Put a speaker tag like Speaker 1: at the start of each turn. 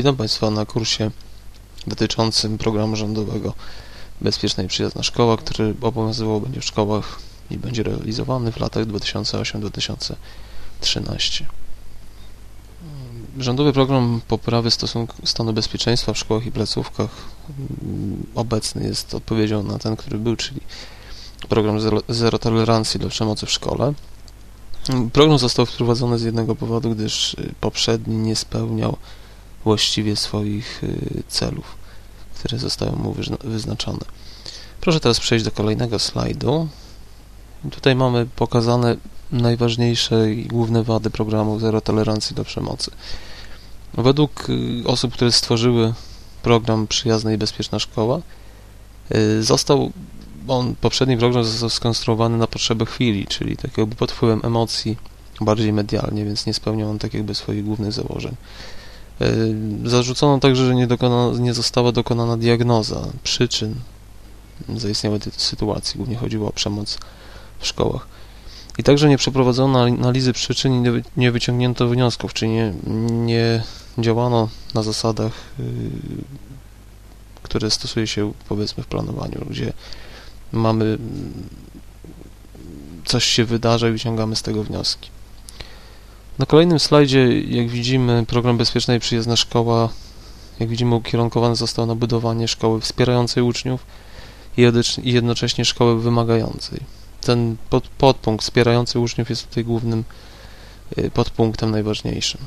Speaker 1: Witam Państwa na kursie dotyczącym programu rządowego Bezpieczna i Przyjazna Szkoła, który obowiązywał będzie w szkołach i będzie realizowany w latach 2008-2013. Rządowy program poprawy stosunku, stanu bezpieczeństwa w szkołach i placówkach mm, obecny jest odpowiedzią na ten, który był, czyli program zero, zero tolerancji do przemocy w szkole. Program został wprowadzony z jednego powodu, gdyż poprzedni nie spełniał właściwie swoich y, celów, które zostały mu wyznaczone. Proszę teraz przejść do kolejnego slajdu. Tutaj mamy pokazane najważniejsze i główne wady programu Zero Tolerancji do Przemocy. Według y, osób, które stworzyły program Przyjazna i Bezpieczna Szkoła, y, został on, poprzedni program został skonstruowany na potrzeby chwili, czyli tak jakby pod wpływem emocji, bardziej medialnie, więc nie spełniał on tak jakby swoich głównych założeń. Zarzucono także, że nie, dokona, nie została dokonana diagnoza przyczyn zaistniałej tej sytuacji. Głównie chodziło o przemoc w szkołach. I także nie przeprowadzono analizy przyczyn i nie, wyciągnięto wniosków, czyli nie, nie działano na zasadach, yy, które stosuje się powiedzmy w planowaniu, gdzie mamy coś się wydarza i wyciągamy z tego wnioski. Na kolejnym slajdzie, jak widzimy, program Bezpieczna i Przyjazna Szkoła, jak widzimy, ukierunkowany został na budowanie szkoły wspierającej uczniów i jednocześnie szkoły wymagającej. Ten pod, podpunkt wspierający uczniów jest tutaj głównym y, podpunktem najważniejszym.